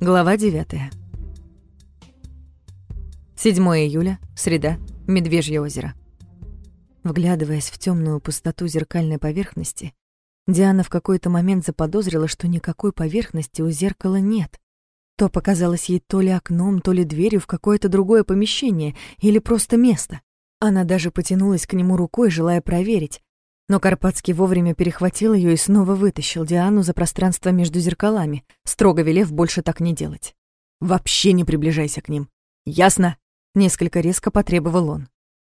Глава 9. 7 июля, среда, Медвежье озеро. Вглядываясь в темную пустоту зеркальной поверхности, Диана в какой-то момент заподозрила, что никакой поверхности у зеркала нет. То показалось ей то ли окном, то ли дверью в какое-то другое помещение или просто место. Она даже потянулась к нему рукой, желая проверить, но Карпатский вовремя перехватил ее и снова вытащил Диану за пространство между зеркалами, строго велев больше так не делать. «Вообще не приближайся к ним. Ясно?» Несколько резко потребовал он.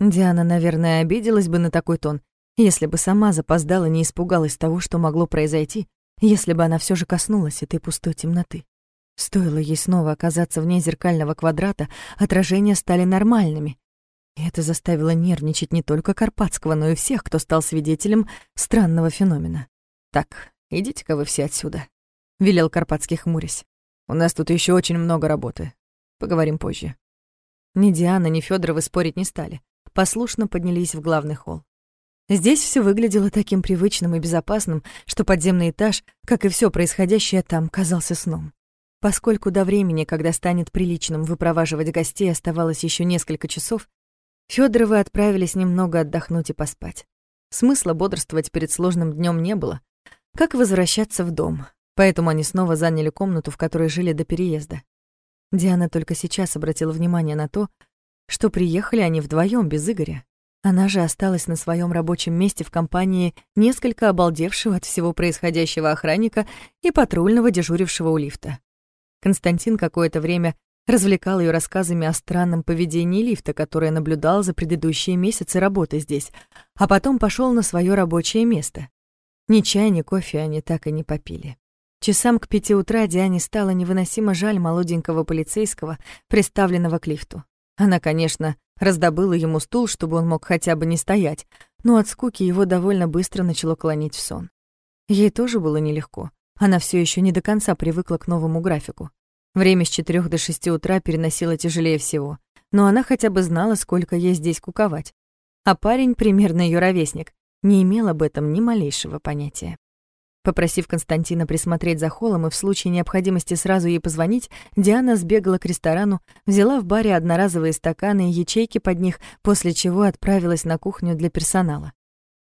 Диана, наверное, обиделась бы на такой тон, если бы сама запоздала, не испугалась того, что могло произойти, если бы она все же коснулась этой пустой темноты. Стоило ей снова оказаться вне зеркального квадрата, отражения стали нормальными, и это заставило нервничать не только Карпатского, но и всех, кто стал свидетелем странного феномена. «Так, идите-ка вы все отсюда», — велел Карпатский, хмурясь. «У нас тут еще очень много работы. Поговорим позже». Ни Диана, ни Федоровы спорить не стали. Послушно поднялись в главный холл. Здесь все выглядело таким привычным и безопасным, что подземный этаж, как и все происходящее там, казался сном. Поскольку до времени, когда станет приличным выпроваживать гостей, оставалось еще несколько часов, Фёдоровы отправились немного отдохнуть и поспать. Смысла бодрствовать перед сложным днем не было, как возвращаться в дом, поэтому они снова заняли комнату, в которой жили до переезда. Диана только сейчас обратила внимание на то, что приехали они вдвоем без Игоря. Она же осталась на своем рабочем месте в компании несколько обалдевшего от всего происходящего охранника и патрульного, дежурившего у лифта. Константин какое-то время развлекал ее рассказами о странном поведении лифта, которое наблюдал за предыдущие месяцы работы здесь, а потом пошел на свое рабочее место. Ни чая, ни кофе они так и не попили. Часам к пяти утра Диане стало невыносимо жаль молоденького полицейского, приставленного к лифту. Она, конечно, раздобыла ему стул, чтобы он мог хотя бы не стоять, но от скуки его довольно быстро начало клонить в сон. Ей тоже было нелегко. Она все еще не до конца привыкла к новому графику. Время с четырех до шести утра переносила тяжелее всего, но она хотя бы знала, сколько ей здесь куковать. А парень, примерно ее ровесник, не имел об этом ни малейшего понятия. Попросив Константина присмотреть за холлом и в случае необходимости сразу ей позвонить, Диана сбегала к ресторану, взяла в баре одноразовые стаканы и ячейки под них, после чего отправилась на кухню для персонала.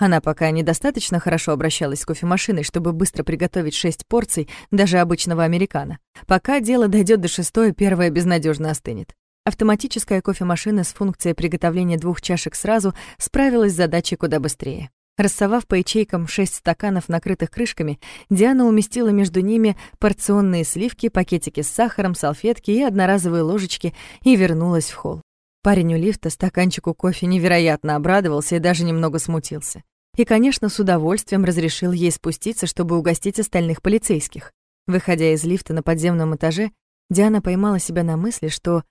Она пока недостаточно хорошо обращалась с кофемашиной, чтобы быстро приготовить шесть порций даже обычного американо. Пока дело дойдет до шестой, первая безнадежно остынет. Автоматическая кофемашина с функцией приготовления двух чашек сразу справилась с задачей куда быстрее. Рассовав по ячейкам шесть стаканов, накрытых крышками, Диана уместила между ними порционные сливки, пакетики с сахаром, салфетки и одноразовые ложечки и вернулась в холл. Парень у лифта стаканчику кофе невероятно обрадовался и даже немного смутился. И, конечно, с удовольствием разрешил ей спуститься, чтобы угостить остальных полицейских. Выходя из лифта на подземном этаже, Диана поймала себя на мысли, что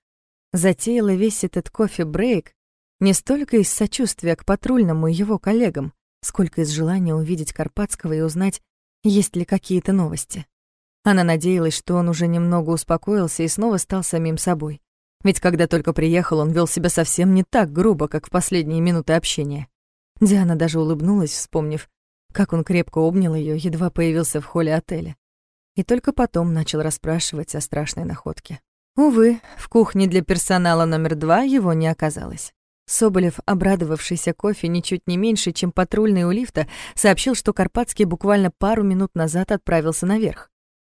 затеяла весь этот кофе-брейк не столько из сочувствия к патрульному и его коллегам, сколько из желания увидеть Карпатского и узнать, есть ли какие-то новости. Она надеялась, что он уже немного успокоился и снова стал самим собой. Ведь когда только приехал, он вел себя совсем не так грубо, как в последние минуты общения. Диана даже улыбнулась, вспомнив, как он крепко обнял ее, едва появился в холле отеля. И только потом начал расспрашивать о страшной находке. Увы, в кухне для персонала номер два его не оказалось. Соболев, обрадовавшийся кофе ничуть не меньше, чем патрульный у лифта, сообщил, что Карпатский буквально пару минут назад отправился наверх.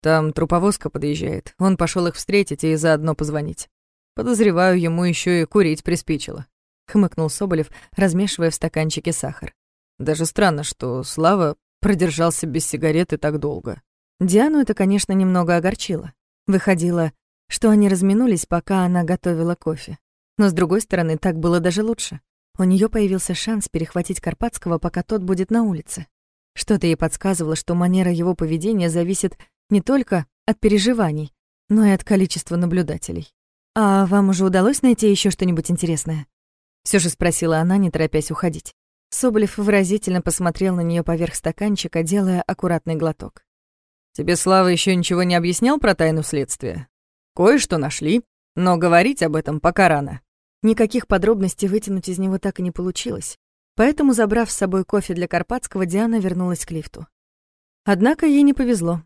«Там труповозка подъезжает. Он пошел их встретить и заодно позвонить. Подозреваю, ему еще и курить приспичило», — хмыкнул Соболев, размешивая в стаканчике сахар. «Даже странно, что Слава продержался без сигареты так долго». Диану это, конечно, немного огорчило. Выходило, что они разминулись, пока она готовила кофе. Но, с другой стороны, так было даже лучше. У нее появился шанс перехватить Карпатского, пока тот будет на улице. Что-то ей подсказывало, что манера его поведения зависит не только от переживаний, но и от количества наблюдателей. «А вам уже удалось найти еще что-нибудь интересное?» Все же спросила она, не торопясь уходить. Соболев выразительно посмотрел на нее поверх стаканчика, делая аккуратный глоток. «Тебе Слава еще ничего не объяснял про тайну следствия? Кое-что нашли, но говорить об этом пока рано». Никаких подробностей вытянуть из него так и не получилось. Поэтому, забрав с собой кофе для Карпатского, Диана вернулась к лифту. Однако ей не повезло.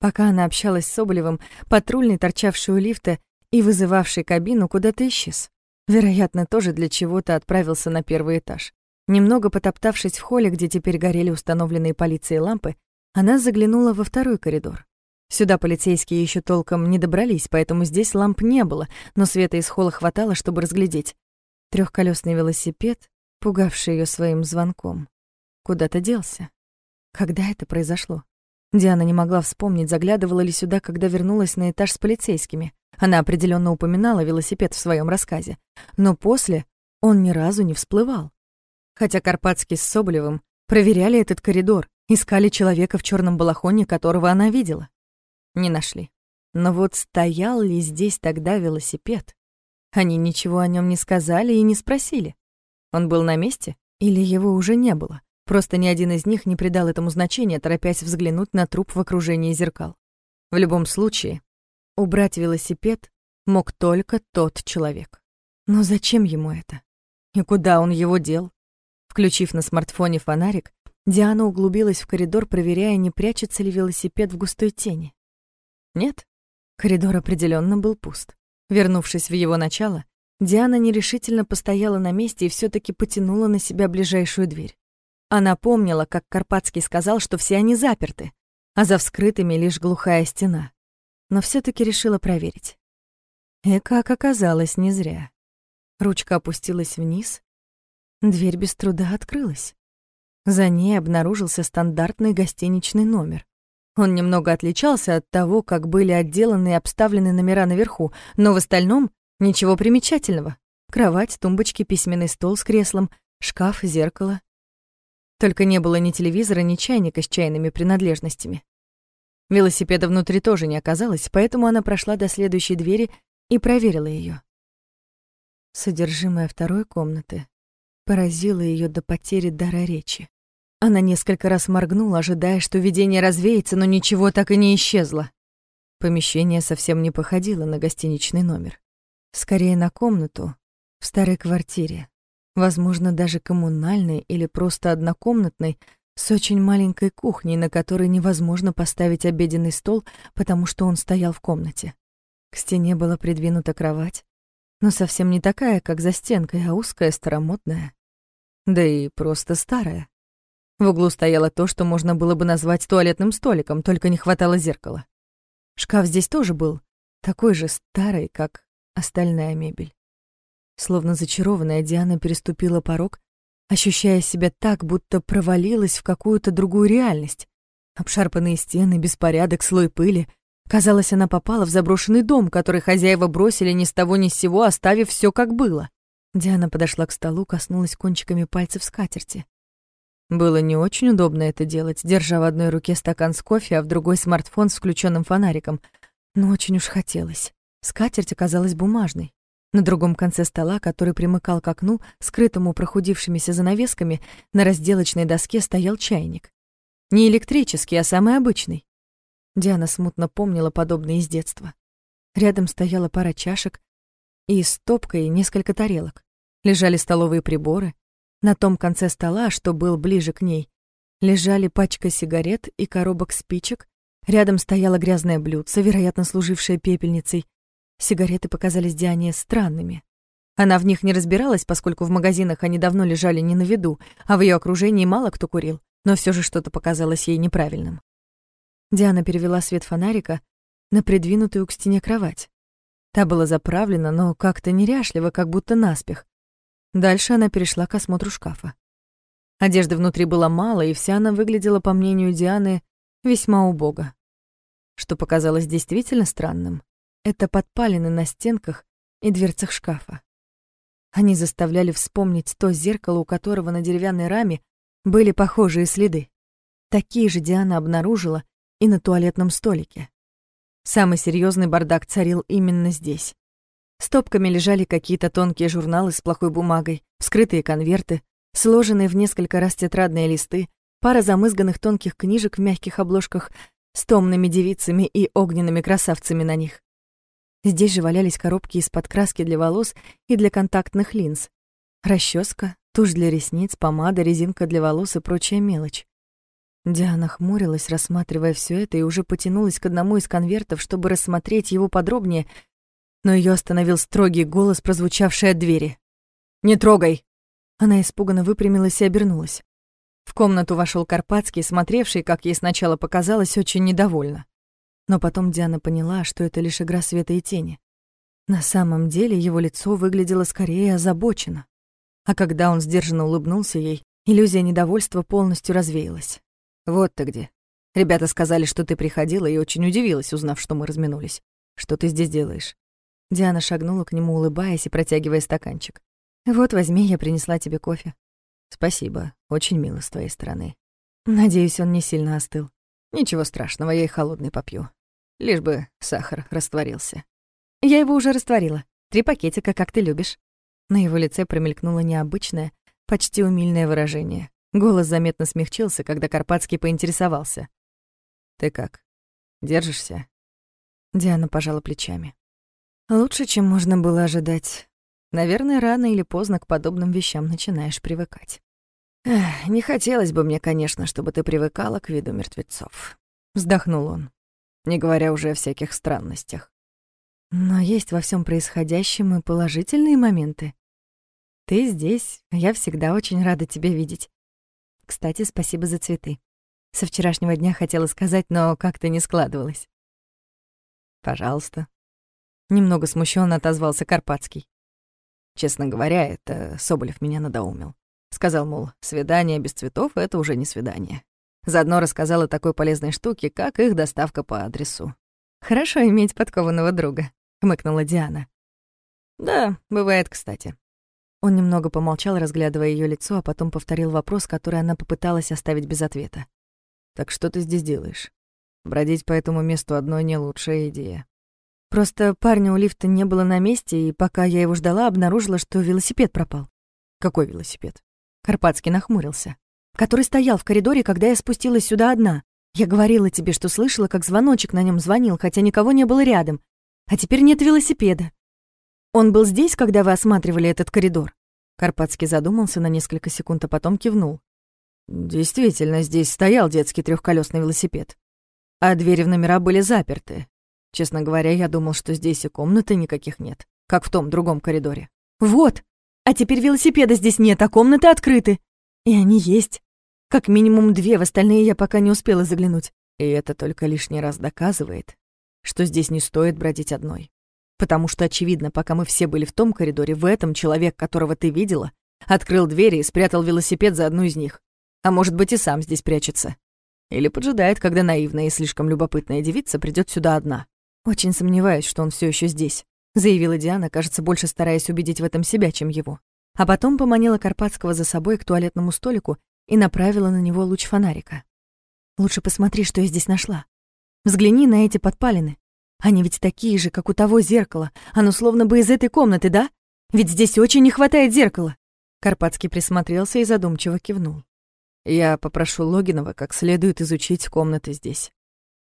Пока она общалась с Соболевым, патрульный, торчавший у лифта и вызывавший кабину, куда-то исчез. Вероятно, тоже для чего-то отправился на первый этаж. Немного потоптавшись в холле, где теперь горели установленные полицией лампы, она заглянула во второй коридор. Сюда полицейские еще толком не добрались, поэтому здесь ламп не было, но света из холла хватало, чтобы разглядеть. Трехколесный велосипед, пугавший ее своим звонком, куда-то делся. Когда это произошло? Диана не могла вспомнить, заглядывала ли сюда, когда вернулась на этаж с полицейскими. Она определенно упоминала велосипед в своем рассказе. Но после он ни разу не всплывал. Хотя Карпатский с Соболевым проверяли этот коридор, искали человека в черном балахоне, которого она видела. Не нашли. Но вот стоял ли здесь тогда велосипед? Они ничего о нем не сказали и не спросили. Он был на месте или его уже не было? Просто ни один из них не придал этому значения, торопясь взглянуть на труп в окружении зеркал. В любом случае, убрать велосипед мог только тот человек. Но зачем ему это? И куда он его дел? Включив на смартфоне фонарик, Диана углубилась в коридор, проверяя, не прячется ли велосипед в густой тени. Нет, коридор определенно был пуст. Вернувшись в его начало, Диана нерешительно постояла на месте и все таки потянула на себя ближайшую дверь. Она помнила, как Карпатский сказал, что все они заперты, а за вскрытыми лишь глухая стена. Но все таки решила проверить. И, как оказалось, не зря. Ручка опустилась вниз, дверь без труда открылась. За ней обнаружился стандартный гостиничный номер. Он немного отличался от того, как были отделаны и обставлены номера наверху, но в остальном ничего примечательного. Кровать, тумбочки, письменный стол с креслом, шкаф, зеркало. Только не было ни телевизора, ни чайника с чайными принадлежностями. Велосипеда внутри тоже не оказалось, поэтому она прошла до следующей двери и проверила ее. Содержимое второй комнаты поразило ее до потери дара речи. Она несколько раз моргнула, ожидая, что видение развеется, но ничего так и не исчезло. Помещение совсем не походило на гостиничный номер. Скорее на комнату в старой квартире, возможно, даже коммунальной или просто однокомнатной, с очень маленькой кухней, на которой невозможно поставить обеденный стол, потому что он стоял в комнате. К стене была придвинута кровать, но совсем не такая, как за стенкой, а узкая, старомодная. Да и просто старая. В углу стояло то, что можно было бы назвать туалетным столиком, только не хватало зеркала. Шкаф здесь тоже был, такой же старый, как остальная мебель. Словно зачарованная, Диана переступила порог, ощущая себя так, будто провалилась в какую-то другую реальность. Обшарпанные стены, беспорядок, слой пыли. Казалось, она попала в заброшенный дом, который хозяева бросили ни с того ни с сего, оставив все как было. Диана подошла к столу, коснулась кончиками пальцев скатерти. Было не очень удобно это делать, держа в одной руке стакан с кофе, а в другой смартфон с включенным фонариком. Но очень уж хотелось. Скатерть оказалась бумажной. На другом конце стола, который примыкал к окну, скрытому прохудившимися занавесками, на разделочной доске стоял чайник. Не электрический, а самый обычный. Диана смутно помнила подобное из детства. Рядом стояла пара чашек и стопка и несколько тарелок. Лежали столовые приборы. На том конце стола, что был ближе к ней, лежали пачка сигарет и коробок спичек. Рядом стояло грязное блюдце, вероятно, служившее пепельницей, Сигареты показались Диане странными. Она в них не разбиралась, поскольку в магазинах они давно лежали не на виду, а в ее окружении мало кто курил, но все же что-то показалось ей неправильным. Диана перевела свет фонарика на придвинутую к стене кровать. Та была заправлена, но как-то неряшливо, как будто наспех. Дальше она перешла к осмотру шкафа. Одежды внутри было мало, и вся она выглядела, по мнению Дианы, весьма убого. Что показалось действительно странным это подпалины на стенках и дверцах шкафа. Они заставляли вспомнить то зеркало, у которого на деревянной раме были похожие следы. Такие же Диана обнаружила и на туалетном столике. Самый серьезный бардак царил именно здесь. Стопками лежали какие-то тонкие журналы с плохой бумагой, вскрытые конверты, сложенные в несколько раз тетрадные листы, пара замызганных тонких книжек в мягких обложках с томными девицами и огненными красавцами на них. Здесь же валялись коробки из-под краски для волос и для контактных линз. Расческа, тушь для ресниц, помада, резинка для волос и прочая мелочь. Диана хмурилась, рассматривая все это, и уже потянулась к одному из конвертов, чтобы рассмотреть его подробнее, но ее остановил строгий голос, прозвучавший от двери. «Не трогай!» Она испуганно выпрямилась и обернулась. В комнату вошел Карпатский, смотревший, как ей сначала показалось, очень недовольно. Но потом Диана поняла, что это лишь игра света и тени. На самом деле его лицо выглядело скорее озабоченно. А когда он сдержанно улыбнулся ей, иллюзия недовольства полностью развеялась. «Вот ты где. Ребята сказали, что ты приходила, и очень удивилась, узнав, что мы разминулись. Что ты здесь делаешь?» Диана шагнула к нему, улыбаясь и протягивая стаканчик. «Вот, возьми, я принесла тебе кофе». «Спасибо. Очень мило с твоей стороны». Надеюсь, он не сильно остыл. «Ничего страшного, я и холодный попью. Лишь бы сахар растворился». «Я его уже растворила. Три пакетика, как ты любишь». На его лице промелькнуло необычное, почти умильное выражение. Голос заметно смягчился, когда Карпатский поинтересовался. «Ты как? Держишься?» Диана пожала плечами. «Лучше, чем можно было ожидать. Наверное, рано или поздно к подобным вещам начинаешь привыкать». Эх, «Не хотелось бы мне, конечно, чтобы ты привыкала к виду мертвецов», — вздохнул он, не говоря уже о всяких странностях. «Но есть во всем происходящем и положительные моменты. Ты здесь, я всегда очень рада тебя видеть. Кстати, спасибо за цветы. Со вчерашнего дня хотела сказать, но как-то не складывалось. Пожалуйста. Немного смущенно отозвался Карпатский. Честно говоря, это Соболев меня надоумил. Сказал, мол, свидание без цветов — это уже не свидание. Заодно рассказал о такой полезной штуке, как их доставка по адресу. «Хорошо иметь подкованного друга», — хмыкнула Диана. «Да, бывает, кстати. Он немного помолчал, разглядывая ее лицо, а потом повторил вопрос, который она попыталась оставить без ответа. «Так что ты здесь делаешь? Бродить по этому месту одной не лучшая идея». «Просто парня у лифта не было на месте, и пока я его ждала, обнаружила, что велосипед пропал». «Какой велосипед?» Карпатский нахмурился. «Который стоял в коридоре, когда я спустилась сюда одна. Я говорила тебе, что слышала, как звоночек на нем звонил, хотя никого не было рядом. А теперь нет велосипеда. Он был здесь, когда вы осматривали этот коридор?» Карпатский задумался на несколько секунд, а потом кивнул. «Действительно, здесь стоял детский трехколесный велосипед. А двери в номера были заперты. Честно говоря, я думал, что здесь и комнаты никаких нет, как в том другом коридоре». «Вот! А теперь велосипеда здесь нет, а комнаты открыты. И они есть. Как минимум две, в остальные я пока не успела заглянуть. И это только лишний раз доказывает, что здесь не стоит бродить одной. Потому что, очевидно, пока мы все были в том коридоре, в этом человек, которого ты видела, открыл двери и спрятал велосипед за одну из них. А может быть, и сам здесь прячется. Или поджидает, когда наивная и слишком любопытная девица придет сюда одна. Очень сомневаюсь, что он все еще здесь, заявила Диана, кажется, больше стараясь убедить в этом себя, чем его. А потом поманила Карпатского за собой к туалетному столику и направила на него луч фонарика. «Лучше посмотри, что я здесь нашла. Взгляни на эти подпалины. Они ведь такие же, как у того зеркала. Оно словно бы из этой комнаты, да? Ведь здесь очень не хватает зеркала. Карпатский присмотрелся и задумчиво кивнул. Я попрошу Логинова как следует изучить комнаты здесь.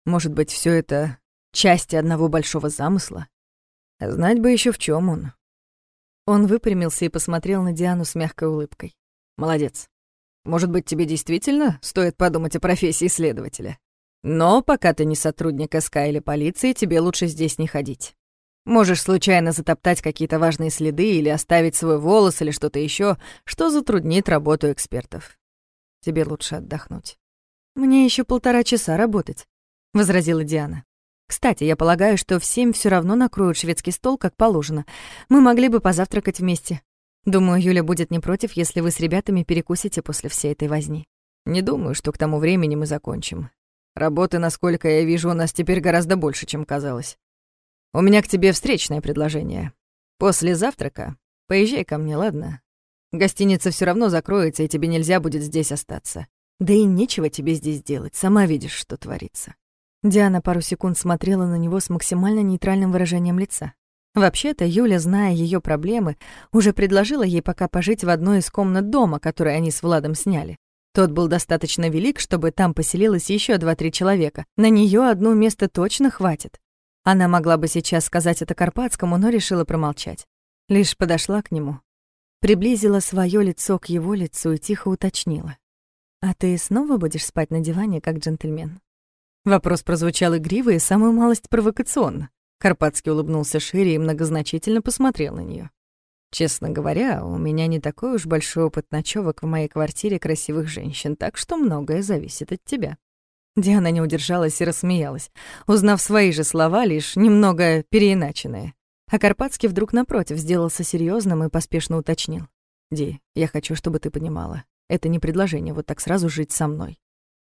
Может быть, все это части одного большого замысла? Знать бы еще в чем он. Он выпрямился и посмотрел на Диану с мягкой улыбкой. Молодец. Может быть, тебе действительно стоит подумать о профессии следователя? Но пока ты не сотрудник СК или полиции, тебе лучше здесь не ходить. Можешь случайно затоптать какие-то важные следы или оставить свой волос или что-то еще, что затруднит работу экспертов. Тебе лучше отдохнуть. Мне еще полтора часа работать, возразила Диана. Кстати, я полагаю, что в семь все равно накроют шведский стол, как положено. Мы могли бы позавтракать вместе. Думаю, Юля будет не против, если вы с ребятами перекусите после всей этой возни. Не думаю, что к тому времени мы закончим. Работы, насколько я вижу, у нас теперь гораздо больше, чем казалось. У меня к тебе встречное предложение. После завтрака поезжай ко мне, ладно? Гостиница все равно закроется, и тебе нельзя будет здесь остаться. Да и нечего тебе здесь делать, сама видишь, что творится». Диана пару секунд смотрела на него с максимально нейтральным выражением лица. Вообще-то Юля, зная ее проблемы, уже предложила ей пока пожить в одной из комнат дома, который они с Владом сняли. Тот был достаточно велик, чтобы там поселилось еще два-три человека. На нее одно место точно хватит. Она могла бы сейчас сказать это Карпатскому, но решила промолчать. Лишь подошла к нему, приблизила свое лицо к его лицу и тихо уточнила. «А ты снова будешь спать на диване, как джентльмен?» Вопрос прозвучал игриво и самую малость провокационно. Карпатский улыбнулся шире и многозначительно посмотрел на нее. «Честно говоря, у меня не такой уж большой опыт ночевок в моей квартире красивых женщин, так что многое зависит от тебя». Диана не удержалась и рассмеялась, узнав свои же слова, лишь немного переиначенные. А Карпатский вдруг напротив сделался серьезным и поспешно уточнил. «Ди, я хочу, чтобы ты понимала. Это не предложение вот так сразу жить со мной.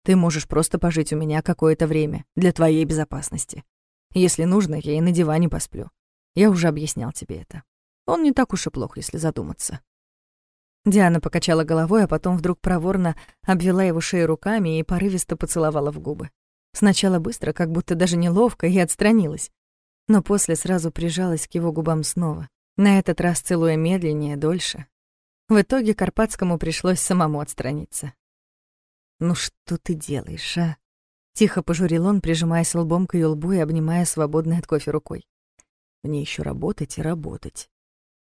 Ты можешь просто пожить у меня какое-то время для твоей безопасности. Если нужно, я и на диване посплю. Я уже объяснял тебе это. Он не так уж и плох, если задуматься». Диана покачала головой, а потом вдруг проворно обвела его шею руками и порывисто поцеловала в губы. Сначала быстро, как будто даже неловко, и отстранилась. Но после сразу прижалась к его губам снова, на этот раз целуя медленнее, дольше. В итоге Карпатскому пришлось самому отстраниться. «Ну что ты делаешь, а?» Тихо пожурил он, прижимаясь лбом к её лбу и обнимая свободной от кофе рукой. «Мне еще работать и работать».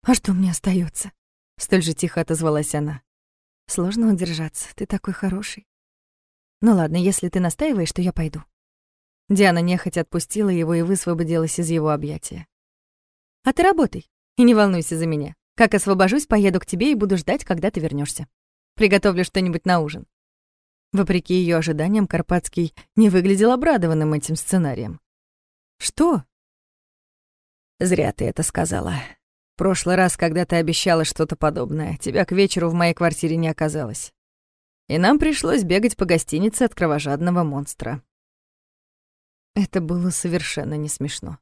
«А что мне остается? Столь же тихо отозвалась она. Сложно удержаться, ты такой хороший. Ну ладно, если ты настаиваешь, то я пойду. Диана нехотя отпустила его и высвободилась из его объятия. А ты работай и не волнуйся за меня. Как освобожусь, поеду к тебе и буду ждать, когда ты вернешься. Приготовлю что-нибудь на ужин. Вопреки ее ожиданиям, Карпатский не выглядел обрадованным этим сценарием. «Что?» «Зря ты это сказала», прошлый раз, когда ты обещала что-то подобное, тебя к вечеру в моей квартире не оказалось. И нам пришлось бегать по гостинице от кровожадного монстра. Это было совершенно не смешно.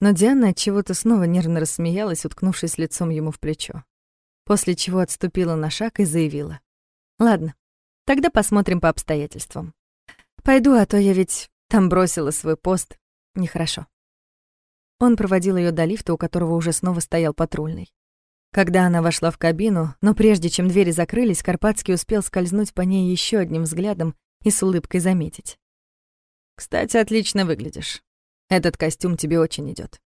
Но Диана от чего-то снова нервно рассмеялась, уткнувшись лицом ему в плечо. После чего отступила на шаг и заявила: "Ладно, тогда посмотрим по обстоятельствам. Пойду, а то я ведь там бросила свой пост. Нехорошо". Он проводил ее до лифта, у которого уже снова стоял патрульный. Когда она вошла в кабину, но прежде чем двери закрылись, Карпатский успел скользнуть по ней еще одним взглядом и с улыбкой заметить. «Кстати, отлично выглядишь. Этот костюм тебе очень идет.